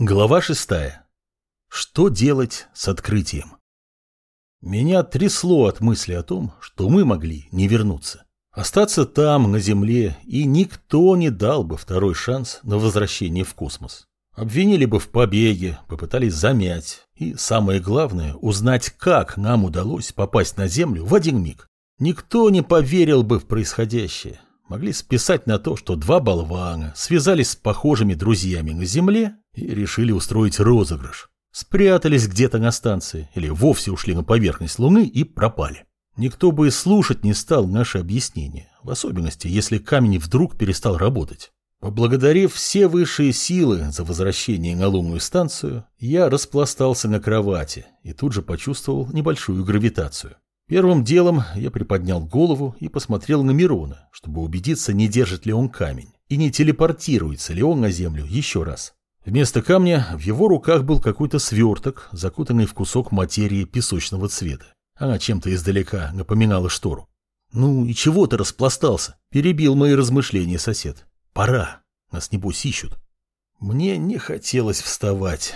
Глава шестая. Что делать с открытием? Меня трясло от мысли о том, что мы могли не вернуться. Остаться там, на Земле, и никто не дал бы второй шанс на возвращение в космос. Обвинили бы в побеге, попытались замять. И самое главное, узнать, как нам удалось попасть на Землю в один миг. Никто не поверил бы в происходящее. Могли списать на то, что два болвана связались с похожими друзьями на Земле и решили устроить розыгрыш. Спрятались где-то на станции или вовсе ушли на поверхность Луны и пропали. Никто бы и слушать не стал наши объяснения, в особенности, если камень вдруг перестал работать. Поблагодарив все высшие силы за возвращение на лунную станцию, я распластался на кровати и тут же почувствовал небольшую гравитацию. Первым делом я приподнял голову и посмотрел на Мирона, чтобы убедиться, не держит ли он камень и не телепортируется ли он на Землю еще раз. Вместо камня в его руках был какой-то сверток, закутанный в кусок материи песочного цвета. Она чем-то издалека напоминала штору. «Ну и чего ты распластался?» – перебил мои размышления сосед. «Пора. Нас небось ищут». Мне не хотелось вставать.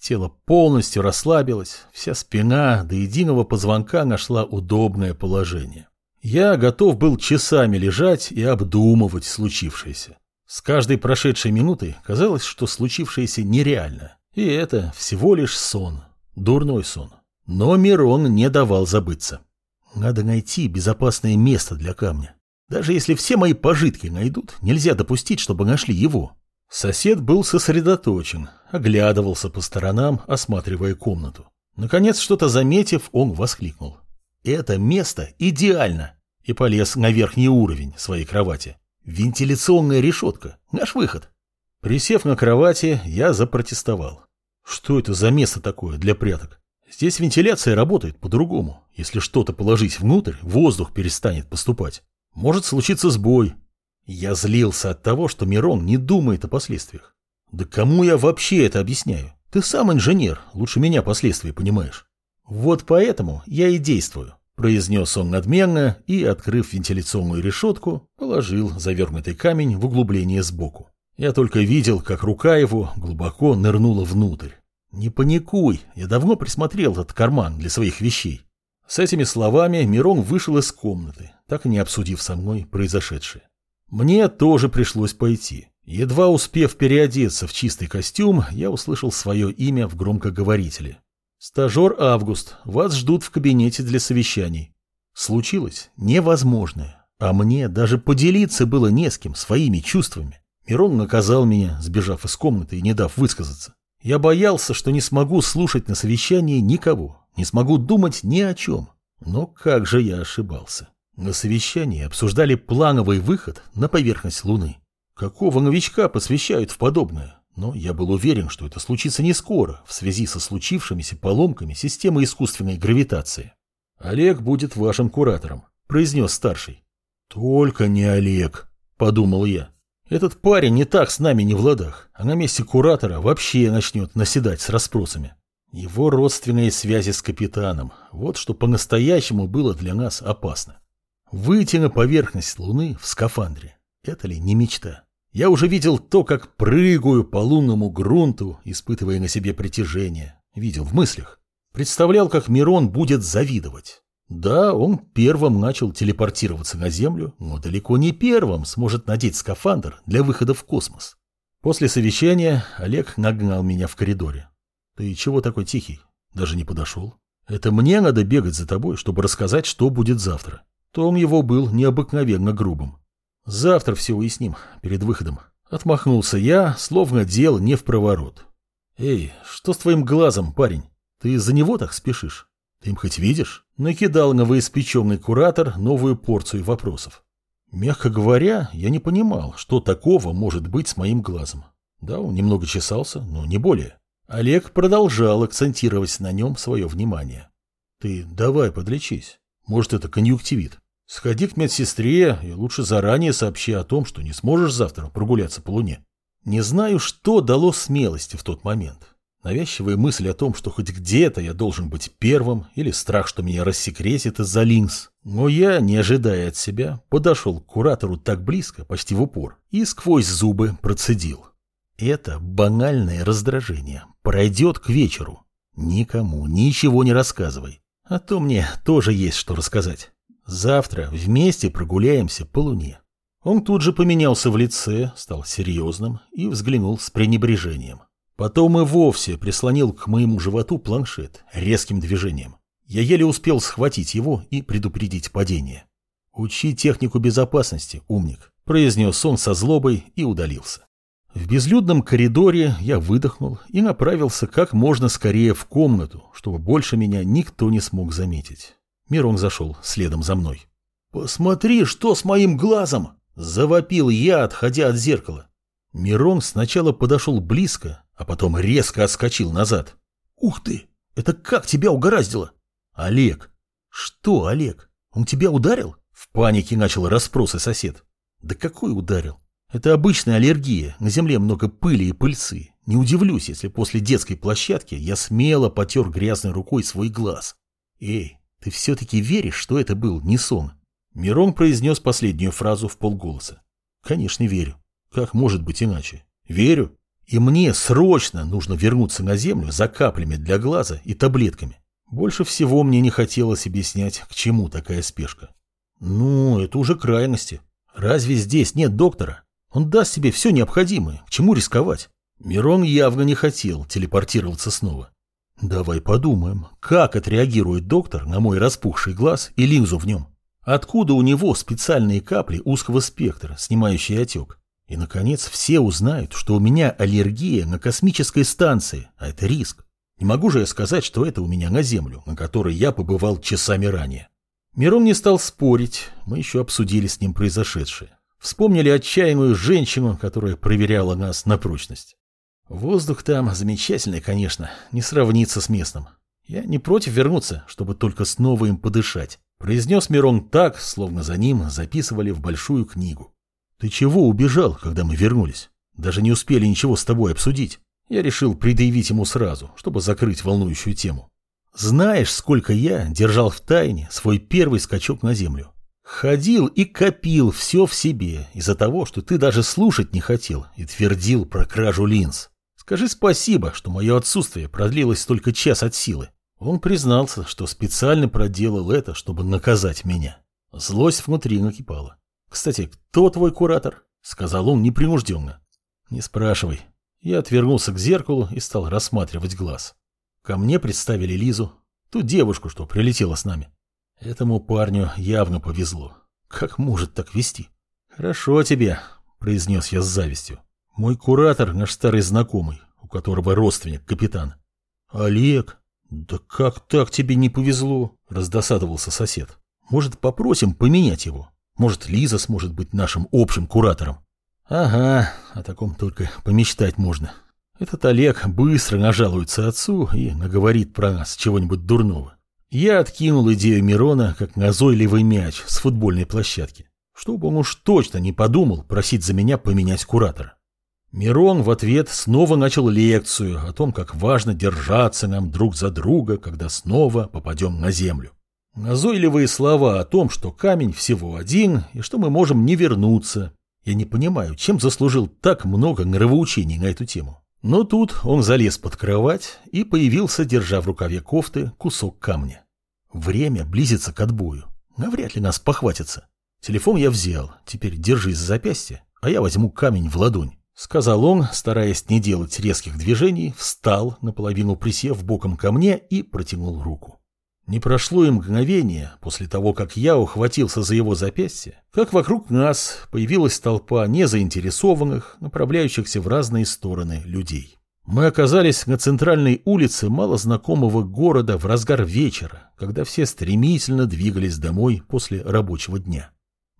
Тело полностью расслабилось, вся спина до единого позвонка нашла удобное положение. Я готов был часами лежать и обдумывать случившееся. С каждой прошедшей минутой казалось, что случившееся нереально. И это всего лишь сон. Дурной сон. Но Мирон не давал забыться. Надо найти безопасное место для камня. Даже если все мои пожитки найдут, нельзя допустить, чтобы нашли его. Сосед был сосредоточен, оглядывался по сторонам, осматривая комнату. Наконец, что-то заметив, он воскликнул. «Это место идеально!» и полез на верхний уровень своей кровати. Вентиляционная решетка. Наш выход. Присев на кровати, я запротестовал. Что это за место такое для пряток? Здесь вентиляция работает по-другому. Если что-то положить внутрь, воздух перестанет поступать. Может случиться сбой. Я злился от того, что Мирон не думает о последствиях. Да кому я вообще это объясняю? Ты сам инженер, лучше меня последствия понимаешь. Вот поэтому я и действую. Произнес он надменно и, открыв вентиляционную решетку, положил завернутый камень в углубление сбоку. Я только видел, как рука его глубоко нырнула внутрь. «Не паникуй, я давно присмотрел этот карман для своих вещей». С этими словами Мирон вышел из комнаты, так и не обсудив со мной произошедшее. Мне тоже пришлось пойти. Едва успев переодеться в чистый костюм, я услышал свое имя в громкоговорителе. Стажер Август, вас ждут в кабинете для совещаний. Случилось невозможное, а мне даже поделиться было не с кем своими чувствами. Мирон наказал меня, сбежав из комнаты и не дав высказаться. Я боялся, что не смогу слушать на совещании никого, не смогу думать ни о чем. Но как же я ошибался. На совещании обсуждали плановый выход на поверхность Луны. Какого новичка посвящают в подобное? Но я был уверен, что это случится не скоро, в связи со случившимися поломками системы искусственной гравитации. «Олег будет вашим куратором», — произнес старший. «Только не Олег», — подумал я. «Этот парень не так с нами не в ладах, а на месте куратора вообще начнет наседать с расспросами. Его родственные связи с капитаном — вот что по-настоящему было для нас опасно. Выйти на поверхность Луны в скафандре — это ли не мечта?» Я уже видел то, как прыгаю по лунному грунту, испытывая на себе притяжение. Видел в мыслях. Представлял, как Мирон будет завидовать. Да, он первым начал телепортироваться на Землю, но далеко не первым сможет надеть скафандр для выхода в космос. После совещания Олег нагнал меня в коридоре. «Ты чего такой тихий? Даже не подошел. Это мне надо бегать за тобой, чтобы рассказать, что будет завтра». Том его был необыкновенно грубым. Завтра все уясним, перед выходом. Отмахнулся я, словно дел не в проворот. Эй, что с твоим глазом, парень? Ты из-за него так спешишь? Ты им хоть видишь? Накидал новоиспеченный куратор новую порцию вопросов. Мягко говоря, я не понимал, что такого может быть с моим глазом. Да, он немного чесался, но не более. Олег продолжал акцентировать на нем свое внимание. Ты давай подлечись. Может, это конъюнктивит. Сходи к медсестре и лучше заранее сообщи о том, что не сможешь завтра прогуляться по луне. Не знаю, что дало смелости в тот момент. Навязчивая мысль о том, что хоть где-то я должен быть первым, или страх, что меня рассекретит из-за линз. Но я, не ожидая от себя, подошел к куратору так близко, почти в упор, и сквозь зубы процедил. Это банальное раздражение. Пройдет к вечеру. Никому ничего не рассказывай. А то мне тоже есть что рассказать. Завтра вместе прогуляемся по луне. Он тут же поменялся в лице, стал серьезным и взглянул с пренебрежением. Потом и вовсе прислонил к моему животу планшет резким движением. Я еле успел схватить его и предупредить падение. «Учи технику безопасности, умник», – произнес он со злобой и удалился. В безлюдном коридоре я выдохнул и направился как можно скорее в комнату, чтобы больше меня никто не смог заметить. Мирон зашел следом за мной. «Посмотри, что с моим глазом!» – завопил я, отходя от зеркала. Мирон сначала подошел близко, а потом резко отскочил назад. «Ух ты! Это как тебя угораздило?» «Олег!» «Что, Олег? Он тебя ударил?» В панике начал расспросы сосед. «Да какой ударил? Это обычная аллергия, на земле много пыли и пыльцы. Не удивлюсь, если после детской площадки я смело потер грязной рукой свой глаз. Эй, ты все-таки веришь, что это был не сон?» Мирон произнес последнюю фразу в полголоса. «Конечно, верю. Как может быть иначе? Верю. И мне срочно нужно вернуться на землю за каплями для глаза и таблетками. Больше всего мне не хотелось объяснять, к чему такая спешка. Ну, это уже крайности. Разве здесь нет доктора? Он даст тебе все необходимое. К чему рисковать? Мирон явно не хотел телепортироваться снова. Давай подумаем, как отреагирует доктор на мой распухший глаз и линзу в нем. Откуда у него специальные капли узкого спектра, снимающие отек? И, наконец, все узнают, что у меня аллергия на космической станции, а это риск. Не могу же я сказать, что это у меня на Землю, на которой я побывал часами ранее. Мирон не стал спорить, мы еще обсудили с ним произошедшее. Вспомнили отчаянную женщину, которая проверяла нас на прочность. Воздух там замечательный, конечно, не сравнится с местным. Я не против вернуться, чтобы только снова им подышать. Произнес Мирон так, словно за ним записывали в большую книгу. Ты чего убежал, когда мы вернулись? Даже не успели ничего с тобой обсудить. Я решил предъявить ему сразу, чтобы закрыть волнующую тему. Знаешь, сколько я держал в тайне свой первый скачок на землю? Ходил и копил все в себе из-за того, что ты даже слушать не хотел и твердил про кражу линз. Скажи спасибо, что мое отсутствие продлилось только час от силы. Он признался, что специально проделал это, чтобы наказать меня. Злость внутри накипала. «Кстати, кто твой куратор?» — сказал он непринужденно. «Не спрашивай». Я отвернулся к зеркалу и стал рассматривать глаз. Ко мне представили Лизу, ту девушку, что прилетела с нами. Этому парню явно повезло. Как может так вести? «Хорошо тебе», — произнес я с завистью. «Мой куратор — наш старый знакомый, у которого родственник капитан». «Олег? Да как так тебе не повезло?» — раздосадовался сосед. «Может, попросим поменять его?» Может, Лиза сможет быть нашим общим куратором? Ага, о таком только помечтать можно. Этот Олег быстро нажалуется отцу и наговорит про нас чего-нибудь дурного. Я откинул идею Мирона, как назойливый мяч с футбольной площадки, чтобы он уж точно не подумал просить за меня поменять куратора. Мирон в ответ снова начал лекцию о том, как важно держаться нам друг за друга, когда снова попадем на землю. Назойливые слова о том, что камень всего один и что мы можем не вернуться. Я не понимаю, чем заслужил так много нравоучений на эту тему. Но тут он залез под кровать и появился, держа в рукаве кофты кусок камня. Время близится к отбою. Навряд ли нас похватится. Телефон я взял, теперь держись за запястье, а я возьму камень в ладонь. Сказал он, стараясь не делать резких движений, встал, наполовину присев боком ко мне и протянул руку. Не прошло и мгновение после того, как я ухватился за его запястье, как вокруг нас появилась толпа незаинтересованных, направляющихся в разные стороны людей. Мы оказались на центральной улице малознакомого города в разгар вечера, когда все стремительно двигались домой после рабочего дня.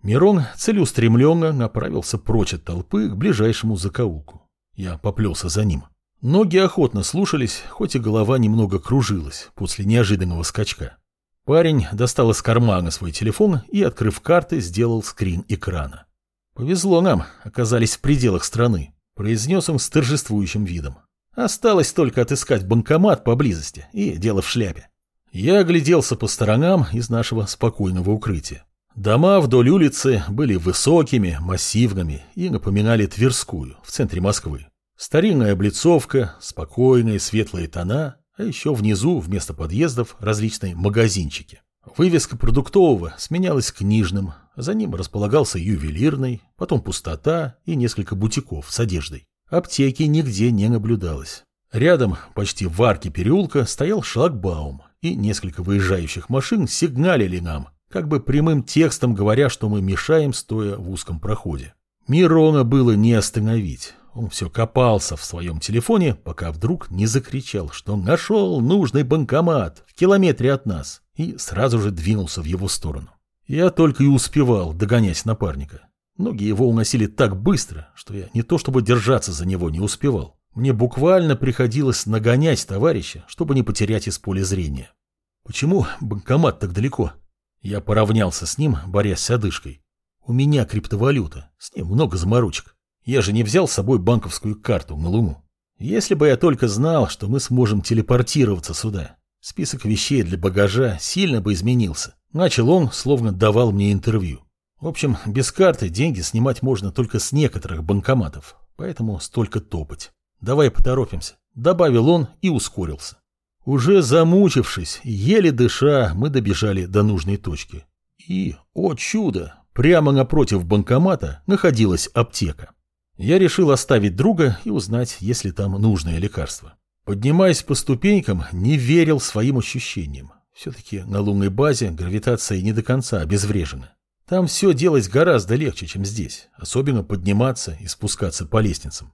Мирон целеустремленно направился прочь от толпы к ближайшему закоулку. Я поплелся за ним. Ноги охотно слушались, хоть и голова немного кружилась после неожиданного скачка. Парень достал из кармана свой телефон и, открыв карты, сделал скрин экрана. «Повезло нам, оказались в пределах страны», — произнес он с торжествующим видом. «Осталось только отыскать банкомат поблизости, и дело в шляпе». Я огляделся по сторонам из нашего спокойного укрытия. Дома вдоль улицы были высокими, массивными и напоминали Тверскую в центре Москвы. Старинная облицовка, спокойные светлые тона, а еще внизу вместо подъездов различные магазинчики. Вывеска продуктового сменялась книжным, за ним располагался ювелирный, потом пустота и несколько бутиков с одеждой. Аптеки нигде не наблюдалось. Рядом, почти в арке переулка, стоял шлагбаум, и несколько выезжающих машин сигналили нам, как бы прямым текстом говоря, что мы мешаем, стоя в узком проходе. Мирона было не остановить. Он все копался в своем телефоне, пока вдруг не закричал, что нашел нужный банкомат в километре от нас, и сразу же двинулся в его сторону. Я только и успевал догонять напарника. Ноги его уносили так быстро, что я не то чтобы держаться за него не успевал. Мне буквально приходилось нагонять товарища, чтобы не потерять из поля зрения. Почему банкомат так далеко? Я поравнялся с ним, борясь с одышкой. У меня криптовалюта, с ним много заморочек. Я же не взял с собой банковскую карту на Луну. Если бы я только знал, что мы сможем телепортироваться сюда, список вещей для багажа сильно бы изменился. Начал он, словно давал мне интервью. В общем, без карты деньги снимать можно только с некоторых банкоматов, поэтому столько топать. Давай поторопимся, добавил он и ускорился. Уже замучившись, еле дыша, мы добежали до нужной точки. И, о чудо, прямо напротив банкомата находилась аптека. Я решил оставить друга и узнать, есть ли там нужное лекарство. Поднимаясь по ступенькам, не верил своим ощущениям. Все-таки на лунной базе гравитация не до конца обезврежена. Там все делать гораздо легче, чем здесь, особенно подниматься и спускаться по лестницам.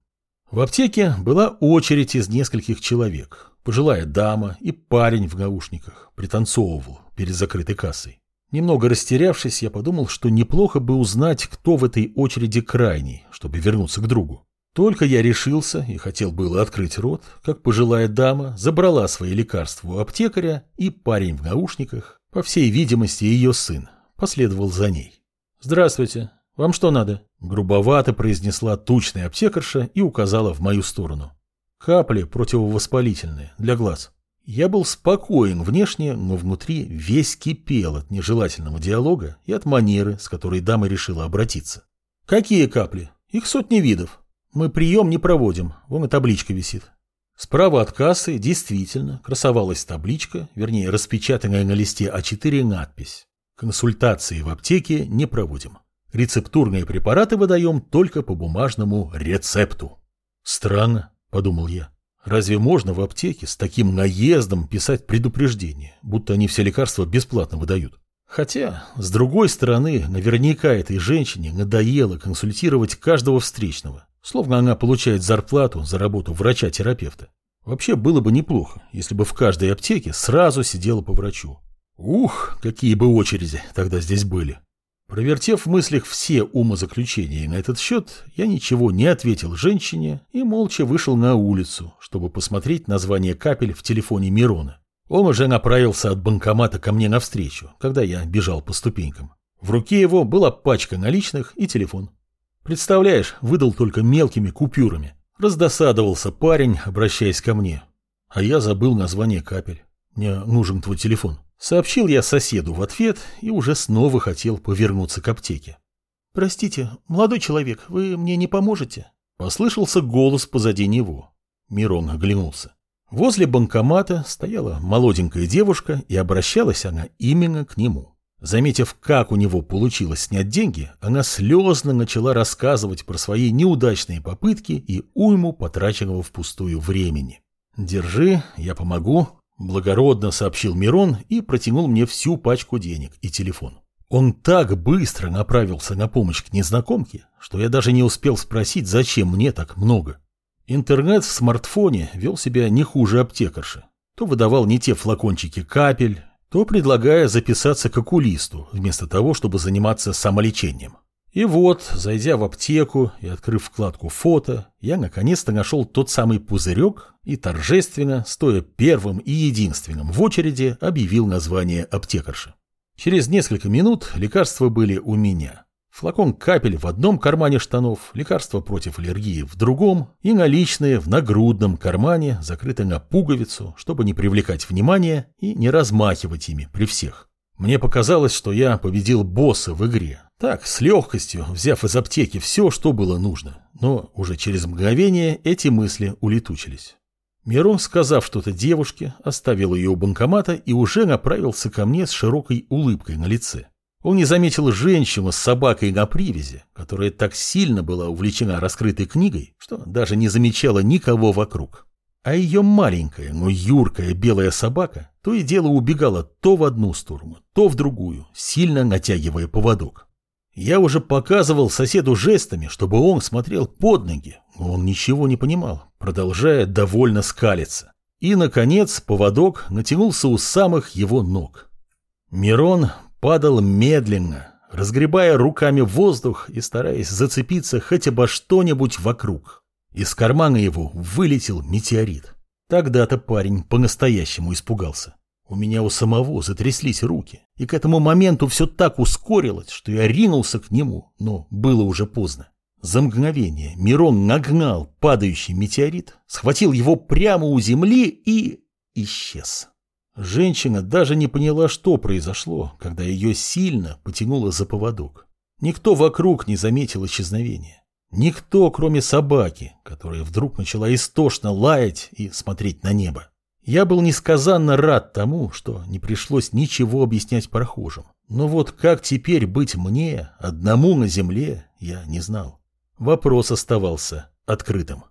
В аптеке была очередь из нескольких человек. Пожилая дама и парень в наушниках пританцовывал перед закрытой кассой. Немного растерявшись, я подумал, что неплохо бы узнать, кто в этой очереди крайний, чтобы вернуться к другу. Только я решился и хотел было открыть рот, как пожилая дама забрала свои лекарства у аптекаря, и парень в наушниках, по всей видимости ее сын, последовал за ней. «Здравствуйте, «Вам что надо?» – грубовато произнесла тучная аптекарша и указала в мою сторону. «Капли противовоспалительные, для глаз». Я был спокоен внешне, но внутри весь кипел от нежелательного диалога и от манеры, с которой дама решила обратиться. «Какие капли? Их сотни видов. Мы прием не проводим, вон и табличка висит». Справа от кассы действительно красовалась табличка, вернее, распечатанная на листе А4 надпись. «Консультации в аптеке не проводим». Рецептурные препараты выдаем только по бумажному рецепту. Странно, подумал я. Разве можно в аптеке с таким наездом писать предупреждение, будто они все лекарства бесплатно выдают? Хотя, с другой стороны, наверняка этой женщине надоело консультировать каждого встречного, словно она получает зарплату за работу врача-терапевта. Вообще было бы неплохо, если бы в каждой аптеке сразу сидела по врачу. Ух, какие бы очереди тогда здесь были. Провертев в мыслях все умозаключения на этот счет, я ничего не ответил женщине и молча вышел на улицу, чтобы посмотреть название капель в телефоне Мирона. Он уже направился от банкомата ко мне навстречу, когда я бежал по ступенькам. В руке его была пачка наличных и телефон. Представляешь, выдал только мелкими купюрами. Раздосадовался парень, обращаясь ко мне. А я забыл название капель. Мне нужен твой телефон. Сообщил я соседу в ответ и уже снова хотел повернуться к аптеке. «Простите, молодой человек, вы мне не поможете?» Послышался голос позади него. Мирон оглянулся. Возле банкомата стояла молоденькая девушка, и обращалась она именно к нему. Заметив, как у него получилось снять деньги, она слезно начала рассказывать про свои неудачные попытки и уйму потраченного впустую времени. «Держи, я помогу», Благородно сообщил Мирон и протянул мне всю пачку денег и телефон. Он так быстро направился на помощь к незнакомке, что я даже не успел спросить, зачем мне так много. Интернет в смартфоне вел себя не хуже аптекарши. То выдавал не те флакончики капель, то предлагая записаться к окулисту, вместо того, чтобы заниматься самолечением. И вот, зайдя в аптеку и открыв вкладку «Фото», я наконец-то нашел тот самый пузырек и торжественно, стоя первым и единственным в очереди, объявил название аптекарши. Через несколько минут лекарства были у меня. Флакон капель в одном кармане штанов, лекарства против аллергии в другом и наличные в нагрудном кармане, закрыты на пуговицу, чтобы не привлекать внимания и не размахивать ими при всех. Мне показалось, что я победил босса в игре, Так, с легкостью, взяв из аптеки все, что было нужно. Но уже через мгновение эти мысли улетучились. Мирон, сказав что-то девушке, оставил ее у банкомата и уже направился ко мне с широкой улыбкой на лице. Он не заметил женщину с собакой на привязи, которая так сильно была увлечена раскрытой книгой, что даже не замечала никого вокруг. А ее маленькая, но юркая белая собака то и дело убегала то в одну сторону, то в другую, сильно натягивая поводок. Я уже показывал соседу жестами, чтобы он смотрел под ноги, но он ничего не понимал, продолжая довольно скалиться. И, наконец, поводок натянулся у самых его ног. Мирон падал медленно, разгребая руками воздух и стараясь зацепиться хотя бы что-нибудь вокруг. Из кармана его вылетел метеорит. Тогда-то парень по-настоящему испугался. У меня у самого затряслись руки, и к этому моменту все так ускорилось, что я ринулся к нему, но было уже поздно. За мгновение Мирон нагнал падающий метеорит, схватил его прямо у земли и исчез. Женщина даже не поняла, что произошло, когда ее сильно потянуло за поводок. Никто вокруг не заметил исчезновения. Никто, кроме собаки, которая вдруг начала истошно лаять и смотреть на небо. Я был несказанно рад тому, что не пришлось ничего объяснять прохожим. Но вот как теперь быть мне, одному на земле, я не знал. Вопрос оставался открытым.